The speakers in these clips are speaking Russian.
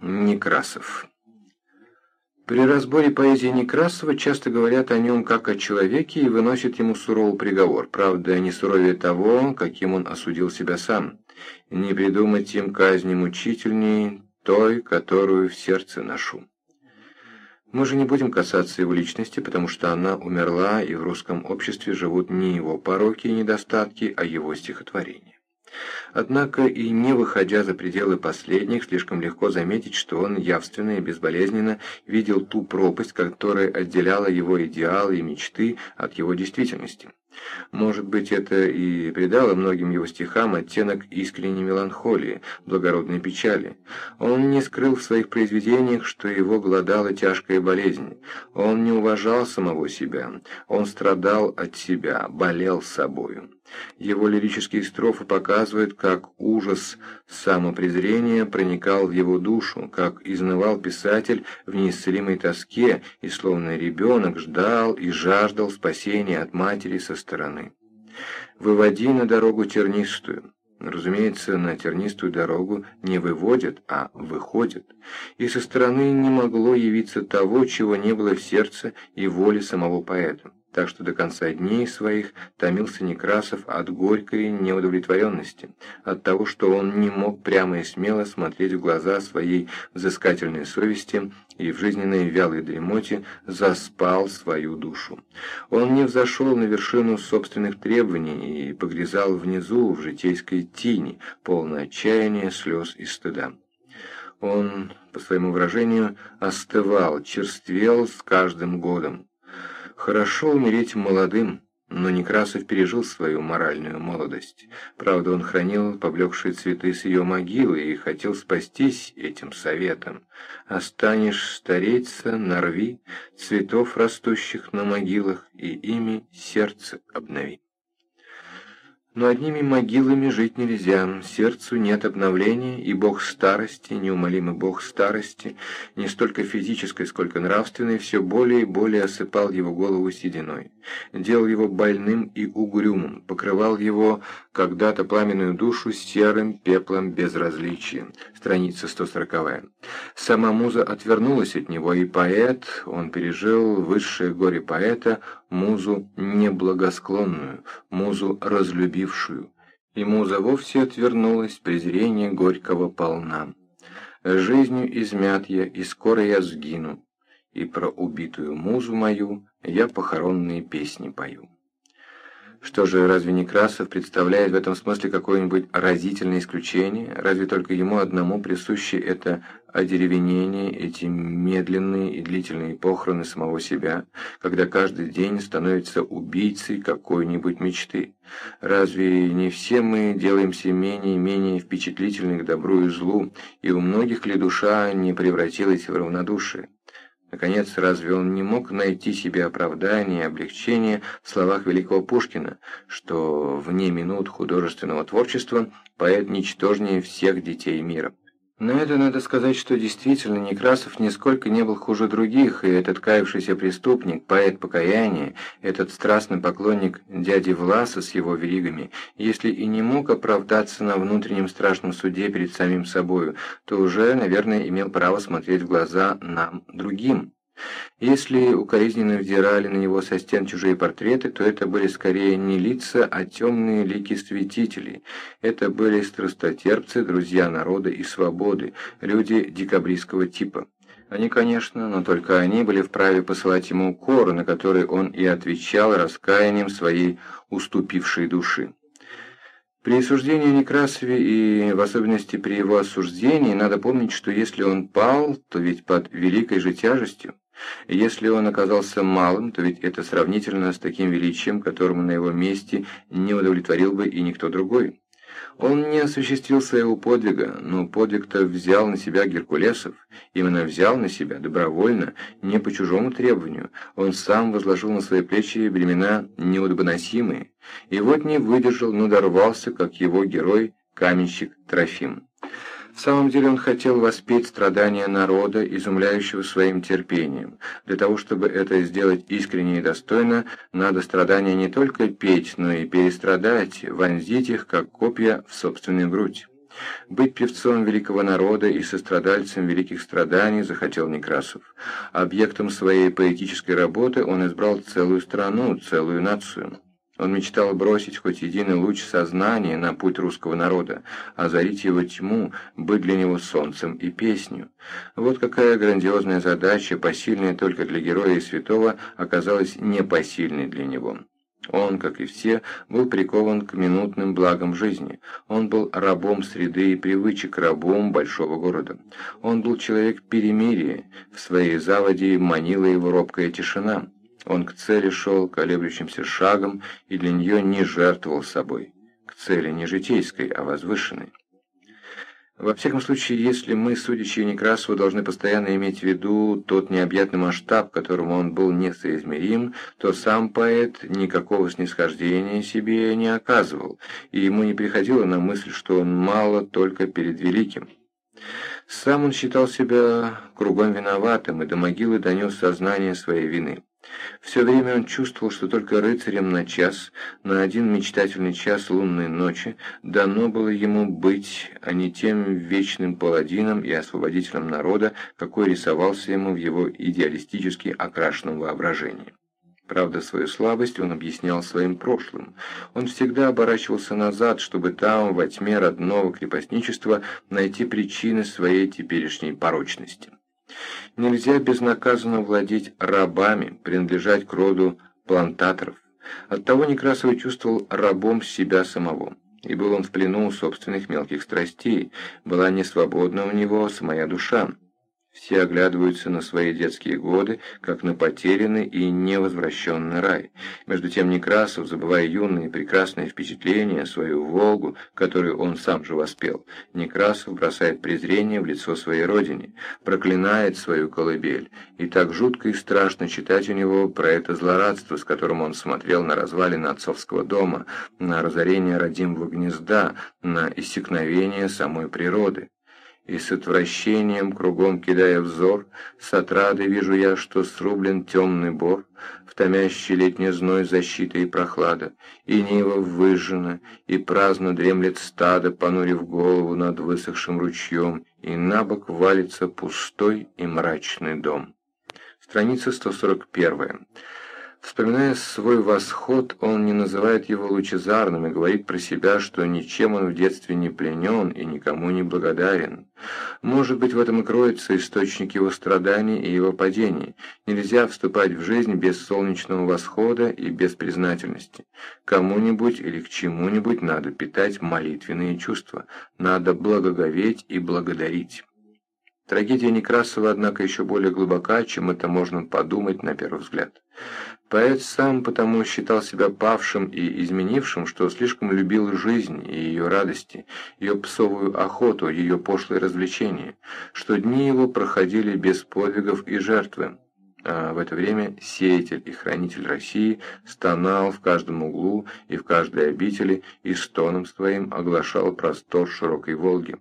Некрасов При разборе поэзии Некрасова часто говорят о нем как о человеке и выносят ему суровый приговор, правда, не суровее того, каким он осудил себя сам. Не придумать им казни мучительней той, которую в сердце ношу. Мы же не будем касаться его личности, потому что она умерла, и в русском обществе живут не его пороки и недостатки, а его стихотворения. Однако и не выходя за пределы последних, слишком легко заметить, что он явственно и безболезненно видел ту пропасть, которая отделяла его идеалы и мечты от его действительности. Может быть, это и придало многим его стихам оттенок искренней меланхолии, благородной печали. Он не скрыл в своих произведениях, что его голодала тяжкая болезнь. Он не уважал самого себя, он страдал от себя, болел собою. Его лирические строфы показывают, как ужас самопрезрения проникал в его душу, как изнывал писатель в неисцелимой тоске и, словно ребенок, ждал и жаждал спасения от матери со стороны. «Выводи на дорогу тернистую». Разумеется, на тернистую дорогу не выводят, а выходят. И со стороны не могло явиться того, чего не было в сердце и воле самого поэта так что до конца дней своих томился Некрасов от горькой неудовлетворенности, от того, что он не мог прямо и смело смотреть в глаза своей взыскательной совести и в жизненной вялой дремоте заспал свою душу. Он не взошел на вершину собственных требований и погрязал внизу в житейской тени, полной отчаяния, слез и стыда. Он, по своему выражению, остывал, черствел с каждым годом. Хорошо умереть молодым, но Некрасов пережил свою моральную молодость. Правда, он хранил поблекшие цветы с ее могилы и хотел спастись этим советом. «Останешь стареться, нарви цветов, растущих на могилах, и ими сердце обнови». Но одними могилами жить нельзя, сердцу нет обновления, и бог старости, неумолимый бог старости, не столько физической, сколько нравственной, все более и более осыпал его голову сединой, делал его больным и угрюмым, покрывал его когда-то пламенную душу серым пеплом безразличия. Страница 140. Сама муза отвернулась от него, и поэт, он пережил высшее горе поэта, музу неблагосклонную, музу разлюбившую. И муза вовсе отвернулась, презрение горького полна. Жизнью измят я, и скоро я сгину, и про убитую музу мою я похоронные песни пою. Что же, разве Некрасов представляет в этом смысле какое-нибудь разительное исключение? Разве только ему одному присуще это одеревенение, эти медленные и длительные похороны самого себя, когда каждый день становится убийцей какой-нибудь мечты? Разве не все мы делаемся менее и менее впечатлительны к добру и злу, и у многих ли душа не превратилась в равнодушие? Наконец, разве он не мог найти себе оправдание и облегчение в словах великого Пушкина, что вне минут художественного творчества поэт ничтожнее всех детей мира? На это надо сказать, что действительно Некрасов нисколько не был хуже других, и этот каявшийся преступник, поэт покаяния, этот страстный поклонник дяди Власа с его веригами, если и не мог оправдаться на внутреннем страшном суде перед самим собою, то уже, наверное, имел право смотреть в глаза нам, другим. Если укоризненно вдирали на него со стен чужие портреты, то это были скорее не лица, а темные лики святителей. Это были страстотерпцы, друзья народа и свободы, люди декабристского типа. Они, конечно, но только они были вправе посылать ему укоры, на которые он и отвечал раскаянием своей уступившей души. При осуждении Некрасове и в особенности при его осуждении надо помнить, что если он пал, то ведь под великой же тяжестью. Если он оказался малым, то ведь это сравнительно с таким величием, которому на его месте не удовлетворил бы и никто другой. Он не осуществил своего подвига, но подвиг-то взял на себя Геркулесов, именно взял на себя, добровольно, не по чужому требованию. Он сам возложил на свои плечи бремена неудобоносимые, и вот не выдержал, но дорвался, как его герой, каменщик Трофим. В самом деле он хотел воспеть страдания народа, изумляющего своим терпением. Для того, чтобы это сделать искренне и достойно, надо страдания не только петь, но и перестрадать, вонзить их, как копья, в собственную грудь. Быть певцом великого народа и сострадальцем великих страданий захотел Некрасов. Объектом своей поэтической работы он избрал целую страну, целую нацию. Он мечтал бросить хоть единый луч сознания на путь русского народа, озарить его тьму, быть для него солнцем и песнью. Вот какая грандиозная задача, посильная только для героя и святого, оказалась непосильной для него. Он, как и все, был прикован к минутным благам жизни. Он был рабом среды и привычек, рабом большого города. Он был человек перемирия, в своей заводе манила его робкая тишина. Он к цели шел колеблющимся шагом и для нее не жертвовал собой. К цели не житейской, а возвышенной. Во всяком случае, если мы, судящие Некрасову, должны постоянно иметь в виду тот необъятный масштаб, которому он был несоизмерим, то сам поэт никакого снисхождения себе не оказывал, и ему не приходило на мысль, что он мало только перед великим. Сам он считал себя кругом виноватым и до могилы донес сознание своей вины. Все время он чувствовал, что только рыцарем на час, на один мечтательный час лунной ночи, дано было ему быть, а не тем вечным паладином и освободителем народа, какой рисовался ему в его идеалистически окрашенном воображении. Правда, свою слабость он объяснял своим прошлым. Он всегда оборачивался назад, чтобы там, во тьме родного крепостничества, найти причины своей теперешней порочности. Нельзя безнаказанно владеть рабами, принадлежать к роду плантаторов. Оттого Некрасов чувствовал рабом себя самого. И был он в плену собственных мелких страстей, была несвободна у него самая душа. Все оглядываются на свои детские годы, как на потерянный и невозвращенный рай. Между тем Некрасов, забывая юные прекрасные впечатления, свою «Волгу», которую он сам же воспел, Некрасов бросает презрение в лицо своей родине, проклинает свою колыбель. И так жутко и страшно читать у него про это злорадство, с которым он смотрел на развалины отцовского дома, на разорение родимого гнезда, на иссякновение самой природы и с отвращением кругом кидая взор, с отрадой вижу я, что срублен темный бор, в томящий летний зной защита и прохлада, и нива выжжена, и праздно дремлет стадо, понурив голову над высохшим ручьем, и на бок валится пустой и мрачный дом. Страница 141. Вспоминая свой восход, он не называет его лучезарным и говорит про себя, что ничем он в детстве не пленен и никому не благодарен. Может быть, в этом и кроется источник его страданий и его падений. Нельзя вступать в жизнь без солнечного восхода и без признательности. Кому-нибудь или к чему-нибудь надо питать молитвенные чувства, надо благоговеть и благодарить. Трагедия Некрасова, однако, еще более глубока, чем это можно подумать на первый взгляд. Поэт сам потому считал себя павшим и изменившим, что слишком любил жизнь и ее радости, ее псовую охоту, ее пошлые развлечения, что дни его проходили без подвигов и жертвы. А в это время сеятель и хранитель России стонал в каждом углу и в каждой обители и стоном своим оглашал простор широкой Волги.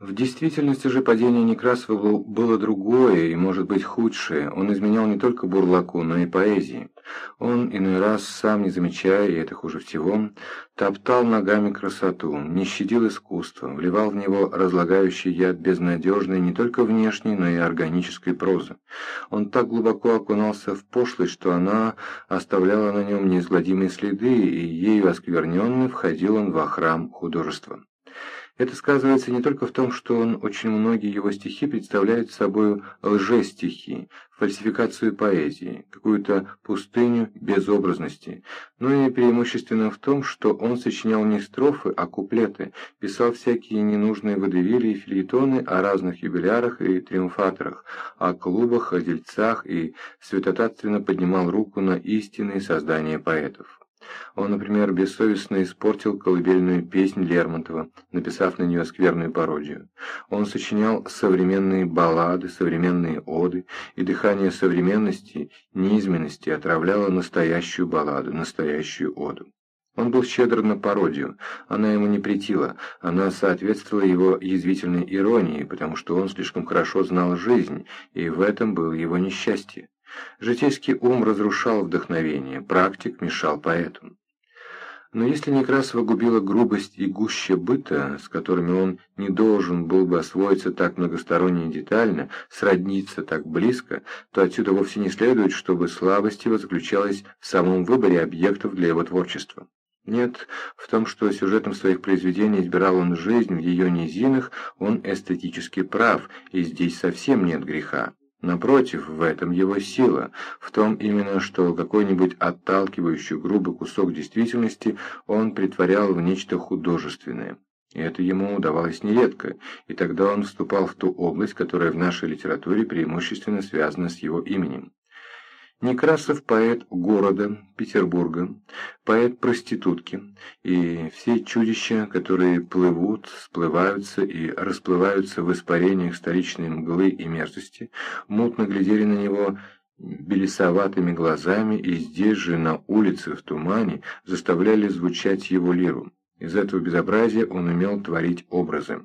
В действительности же падение Некрасова было другое и, может быть, худшее. Он изменял не только бурлаку, но и поэзии. Он, иной раз, сам не замечая, и это хуже всего, топтал ногами красоту, не щадил искусство, вливал в него разлагающий яд безнадежной не только внешней, но и органической прозы. Он так глубоко окунался в пошлость, что она оставляла на нем неизгладимые следы, и ею оскверненный входил он во храм художества. Это сказывается не только в том, что он очень многие его стихи представляют собой лжестихи, фальсификацию поэзии, какую-то пустыню безобразности, но и преимущественно в том, что он сочинял не строфы, а куплеты, писал всякие ненужные водевили и филитоны о разных юбилярах и триумфаторах, о клубах, о дельцах и святотатственно поднимал руку на истинные создания поэтов. Он, например, бессовестно испортил колыбельную песнь Лермонтова, написав на нее скверную пародию. Он сочинял современные баллады, современные оды, и дыхание современности, низменности отравляло настоящую балладу, настоящую оду. Он был щедр на пародию, она ему не претила, она соответствовала его язвительной иронии, потому что он слишком хорошо знал жизнь, и в этом было его несчастье. Житейский ум разрушал вдохновение, практик мешал поэту. Но если Некрасова губила грубость и гуще быта, с которыми он не должен был бы освоиться так многосторонне и детально, сродниться так близко, то отсюда вовсе не следует, чтобы слабость его заключалась в самом выборе объектов для его творчества. Нет, в том, что сюжетом своих произведений избирал он жизнь в ее низинах, он эстетически прав, и здесь совсем нет греха. Напротив, в этом его сила, в том именно, что какой-нибудь отталкивающий грубый кусок действительности он притворял в нечто художественное. И это ему удавалось нередко, и тогда он вступал в ту область, которая в нашей литературе преимущественно связана с его именем. Некрасов – поэт города, Петербурга, поэт проститутки, и все чудища, которые плывут, сплываются и расплываются в испарениях столичной мглы и мерзости, мутно глядели на него белесоватыми глазами и здесь же, на улице, в тумане, заставляли звучать его лиру. Из этого безобразия он умел творить образы.